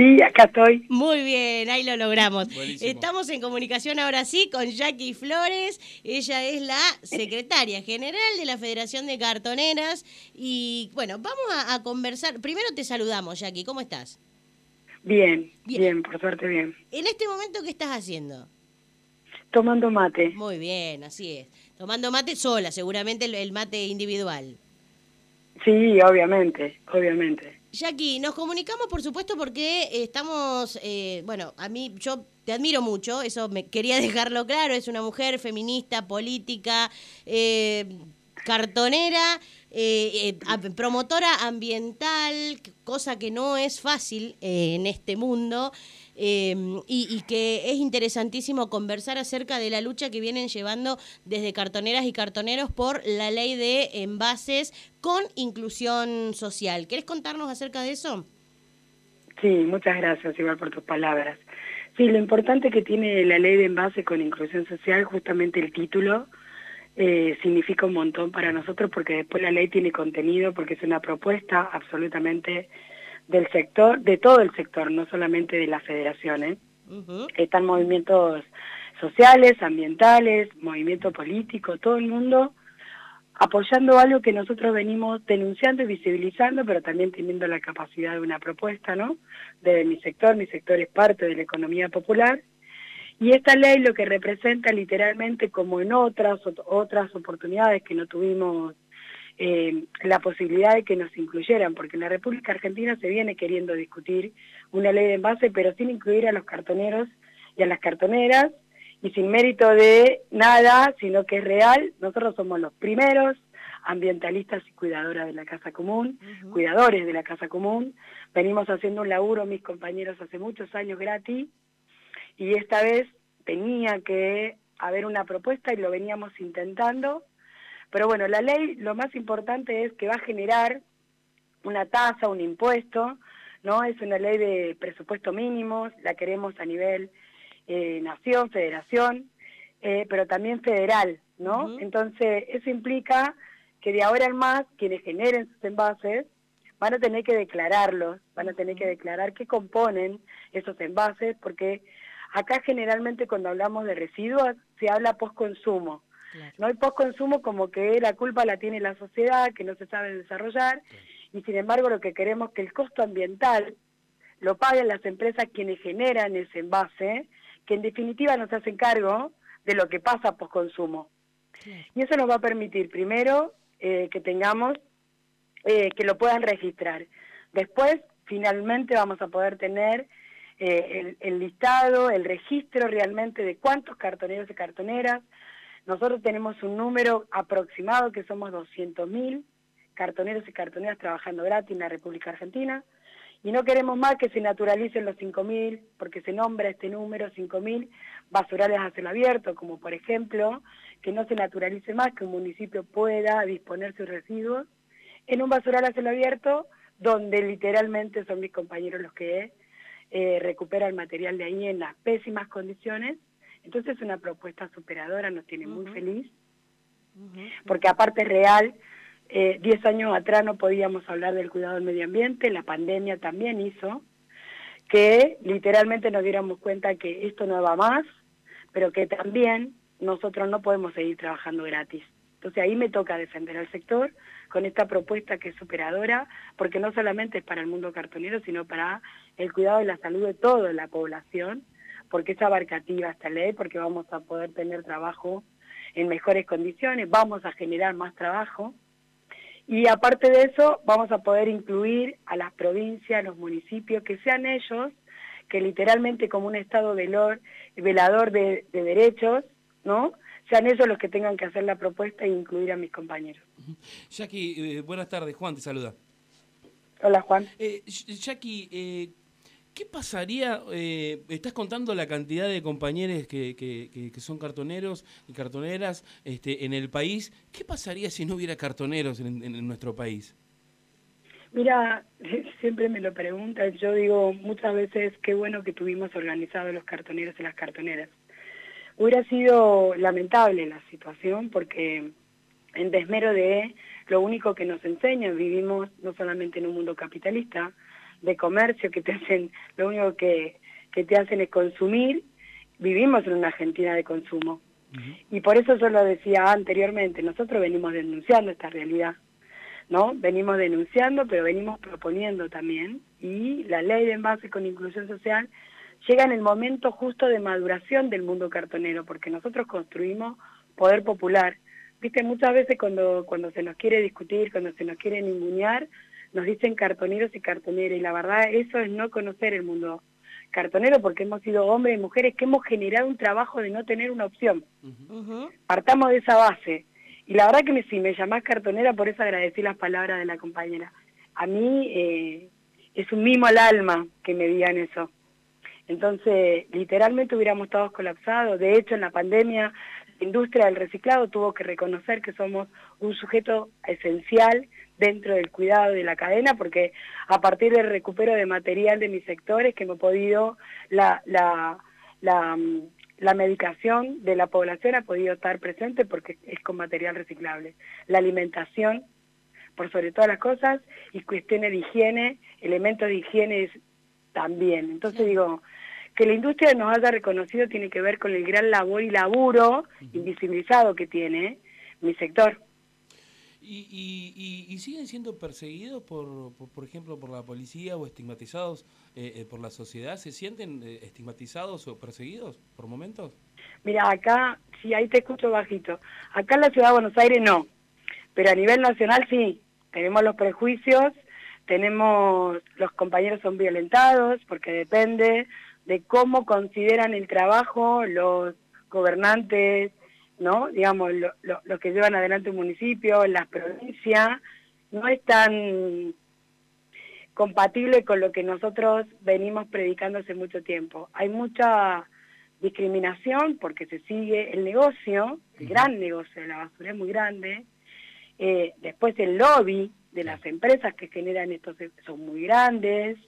Sí, acá estoy. Muy bien, ahí lo logramos. Estamos en comunicación ahora sí con Jackie Flores. Ella es la secretaria general de la Federación de Cartoneras. Y bueno, vamos a, conversar. Primero te saludamos, Jackie. ¿Cómo estás? Bien, bien, bien, por suerte bien. En este momento, ¿qué estás haciendo? Tomando mate. Muy bien, así es. Tomando mate sola, seguramente el mate individual. Sí, obviamente, obviamente. Jackie, nos comunicamos por supuesto porque estamos, eh, bueno, a mí yo te admiro mucho, eso me quería dejarlo claro, es una mujer feminista, política, eh, cartonera, eh, promotora ambiental, cosa que no es fácil en este mundo. Em, y, que es interesantísimo conversar acerca de la lucha que vienen llevando desde cartoneras y cartoneros por la ley de envases con inclusión social. ¿Querés contarnos acerca de eso? Sí, muchas gracias igual por tus palabras. Sí, lo importante que tiene la ley de envases con inclusión social, justamente el título, eh, significa un montón para nosotros porque después la ley tiene contenido, porque es una propuesta absolutamente del sector, de todo el sector, no solamente de las federaciones. Están movimientos sociales, ambientales, movimiento político, todo el mundo apoyando algo que nosotros venimos denunciando y visibilizando, pero también teniendo la capacidad de una propuesta, ¿no? De mi sector, mi sector es parte de la economía popular, y esta ley lo que representa literalmente, como en otras, otras oportunidades que no tuvimos eh, la posibilidad de que nos incluyeran, porque en la República Argentina se viene queriendo discutir una ley de envase, pero sin incluir a los cartoneros y a las cartoneras, y sin mérito de nada, sino que es real, nosotros somos los primeros ambientalistas y cuidadoras de la Casa Común, cuidadores de la Casa Común, venimos haciendo un laburo, mis compañeros, hace muchos años gratis, y esta vez tenía que haber una propuesta y lo veníamos intentando, pero bueno, la ley lo más importante es que va a generar una tasa, un impuesto, ¿no? Es una ley de presupuesto mínimos, la queremos a nivel eh, nación, federación, eh, pero también federal, ¿no? Entonces, eso implica que de ahora en más quienes generen sus envases van a tener que declararlos, van a tener que declarar qué componen esos envases, porque acá generalmente cuando hablamos de residuos se habla post-consumo, no hay post-consumo como que la culpa la tiene la sociedad, que no se sabe desarrollar, y sin embargo lo que queremos es que el costo ambiental lo paguen las empresas quienes generan ese envase, que en definitiva nos hacen cargo de lo que pasa post-consumo. Y eso nos va a permitir, primero, eh, que tengamos, eh, que lo puedan registrar. Después, finalmente, vamos a poder tener eh, el, el, listado, el registro realmente de cuántos cartoneros y cartoneras, nosotros tenemos un número aproximado que somos 200.000 cartoneros y cartoneras trabajando gratis en la República Argentina. Y no queremos más que se naturalicen los 5.000 porque se nombra este número 5.000 basurales a cielo abierto, como por ejemplo que no se naturalice más que un municipio pueda disponer sus residuos en un basural a cielo abierto donde literalmente son mis compañeros los que eh, recuperan material de ahí en las pésimas condiciones entonces es una propuesta superadora, nos tiene muy feliz, porque aparte es real, eh, diez años atrás no podíamos hablar del cuidado del medio ambiente, la pandemia también hizo que literalmente nos diéramos cuenta que esto no va más, pero que también nosotros no podemos seguir trabajando gratis. Entonces ahí me toca defender al sector con esta propuesta que es superadora, porque no solamente es para el mundo cartonero, sino para el cuidado de la salud de toda la población, porque es abarcativa esta ley, porque vamos a poder tener trabajo en mejores condiciones, vamos a generar más trabajo y aparte de eso vamos a poder incluir a las provincias, a los municipios, que sean ellos, que literalmente como un Estado velor, velador de, derechos, ¿no? sean ellos los que tengan que hacer la propuesta e incluir a mis compañeros. Jackie, eh, buenas tardes, Juan te saluda. Hola Juan. Eh, Jackie, eh, ¿Qué pasaría? Eh, estás contando la cantidad de compañeros que, son cartoneros y cartoneras este, en el país. ¿Qué pasaría si no hubiera cartoneros en, nuestro país? Mira, siempre me lo preguntan. Yo digo muchas veces qué bueno que tuvimos organizados los cartoneros y las cartoneras. Hubiera sido lamentable la situación porque en desmero de lo único que nos enseñan, vivimos no solamente en un mundo capitalista, de comercio que te hacen, lo único que, que te hacen es consumir, vivimos en una Argentina de consumo. Y por eso yo lo decía anteriormente, nosotros venimos denunciando esta realidad, ¿no? Venimos denunciando, pero venimos proponiendo también, y la ley de envase con inclusión social llega en el momento justo de maduración del mundo cartonero, porque nosotros construimos poder popular. Viste, muchas veces cuando, cuando se nos quiere discutir, cuando se nos quiere ningunear, nos dicen cartoneros y cartoneras, y la verdad eso es no conocer el mundo cartonero porque hemos sido hombres y mujeres que hemos generado un trabajo de no tener una opción. Partamos de esa base. Y la verdad que si me llamás cartonera, por eso agradecí las palabras de la compañera. A mí eh, es un mimo al alma que me digan eso. Entonces, literalmente hubiéramos todos colapsados. De hecho, en la pandemia, la industria del reciclado tuvo que reconocer que somos un sujeto esencial dentro del cuidado de la cadena, porque a partir del recupero de material de mis sectores, que hemos podido, la, la, la, mm, la medicación de la población ha podido estar presente porque es con material reciclable. La alimentación, por sobre todas las cosas, y cuestiones de higiene, elementos de higiene también. Entonces digo, que la industria nos haya reconocido tiene que ver con el gran labor y laburo invisibilizado que tiene mi sector. ¿Y, siguen siendo perseguidos, por, por, ejemplo, por la policía o estigmatizados eh, eh, por la sociedad? ¿Se sienten eh, estigmatizados o perseguidos por momentos? Mira, acá, sí, ahí te escucho bajito. Acá en la ciudad de Buenos Aires no, pero a nivel nacional sí. Tenemos los prejuicios, tenemos, los compañeros son violentados, porque depende de cómo consideran el trabajo los gobernantes, ¿no? Digamos, lo, que llevan adelante un municipio, las provincias, no es tan compatible con lo que nosotros venimos predicando hace mucho tiempo. Hay mucha discriminación porque se sigue el negocio, el gran negocio de la basura es muy grande, eh, después el lobby de las empresas que generan esto son muy grandes,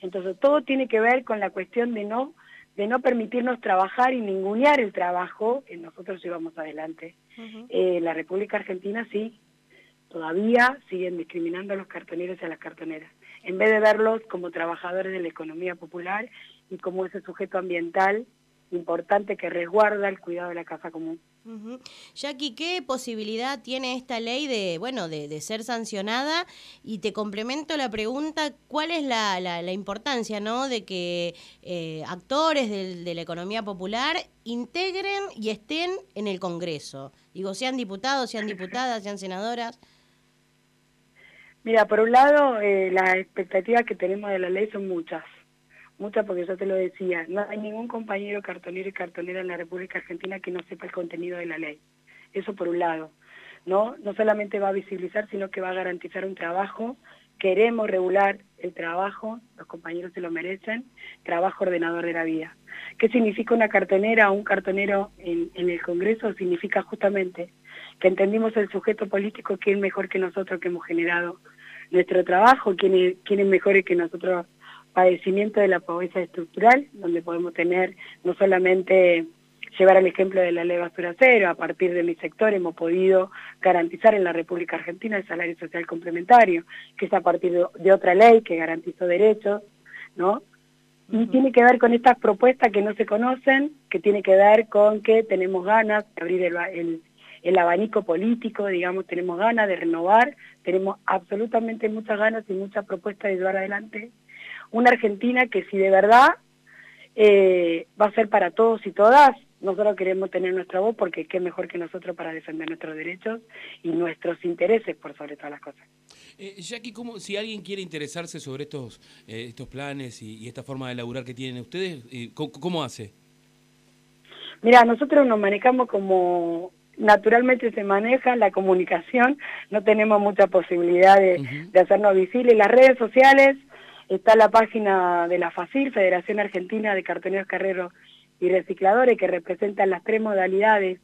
entonces todo tiene que ver con la cuestión de no de no permitirnos trabajar y ningunear el trabajo que nosotros llevamos adelante. Eh, la República Argentina sí, todavía siguen discriminando a los cartoneros y a las cartoneras, en vez de verlos como trabajadores de la economía popular y como ese sujeto ambiental importante que resguarda el cuidado de la casa común. Jackie, ¿qué posibilidad tiene esta ley de, bueno, de, ser sancionada? Y te complemento la pregunta, ¿cuál es la, la, importancia, no, de que eh, actores de la economía popular integren y estén en el Congreso? Digo, sean diputados, sean diputadas, sean senadoras. Mira, por un lado, eh, las expectativas que tenemos de la ley son muchas muchas porque yo te lo decía, no hay ningún compañero cartonero y cartonera en la República Argentina que no sepa el contenido de la ley. Eso por un lado. No, no solamente va a visibilizar, sino que va a garantizar un trabajo. Queremos regular el trabajo, los compañeros se lo merecen, trabajo ordenador de la vida. ¿Qué significa una cartonera o un cartonero en, en el Congreso? Significa justamente que entendimos el sujeto político que es mejor que nosotros que hemos generado nuestro trabajo, quién es, quién es mejor que nosotros padecimiento de la pobreza estructural, donde podemos tener no solamente llevar el ejemplo de la ley basura cero, a partir de mi sector hemos podido garantizar en la República Argentina el salario social complementario, que es a partir de, otra ley que garantizó derechos, ¿no? Y tiene que ver con estas propuestas que no se conocen, que tiene que ver con que tenemos ganas de abrir el, el abanico político, digamos, tenemos ganas de renovar, tenemos absolutamente muchas ganas y muchas propuestas de llevar adelante una Argentina que si de verdad eh, va a ser para todos y todas, nosotros queremos tener nuestra voz porque qué mejor que nosotros para defender nuestros derechos y nuestros intereses por sobre todas las cosas. Eh, Jackie, ¿cómo, si alguien quiere interesarse sobre estos, eh, estos planes y, esta forma de laburar que tienen ustedes, eh, ¿cómo, hace? Mira, nosotros nos manejamos como naturalmente se maneja la comunicación, no tenemos mucha posibilidad de, de hacernos visibles. Las redes sociales Está la página de la FACIR, Federación Argentina de Cartoneros Carreros y Recicladores, que representan las tres modalidades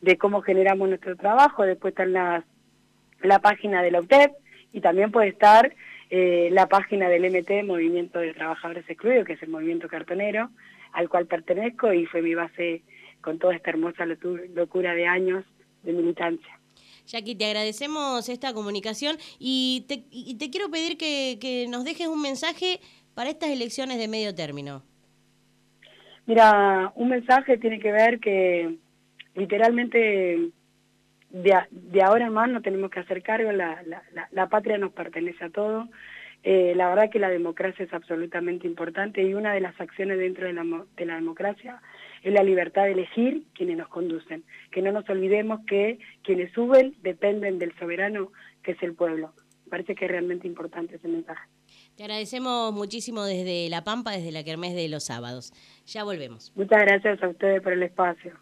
de cómo generamos nuestro trabajo. Después está la, la página de la UTEP y también puede estar eh, la página del MT, Movimiento de Trabajadores Excluidos, que es el movimiento cartonero, al cual pertenezco y fue mi base con toda esta hermosa locura de años de militancia. Jackie, te agradecemos esta comunicación y te, y te quiero pedir que, nos dejes un mensaje para estas elecciones de medio término. Mira, un mensaje tiene que ver que literalmente de, de ahora en más no tenemos que hacer cargo, la, la, la, patria nos pertenece a todos. Eh, la verdad que la democracia es absolutamente importante y una de las acciones dentro de la, de la democracia es la libertad de elegir quienes nos conducen. Que no nos olvidemos que quienes suben dependen del soberano, que es el pueblo. Parece que es realmente importante ese mensaje. Te agradecemos muchísimo desde La Pampa, desde la Kermés de los sábados. Ya volvemos. Muchas gracias a ustedes por el espacio.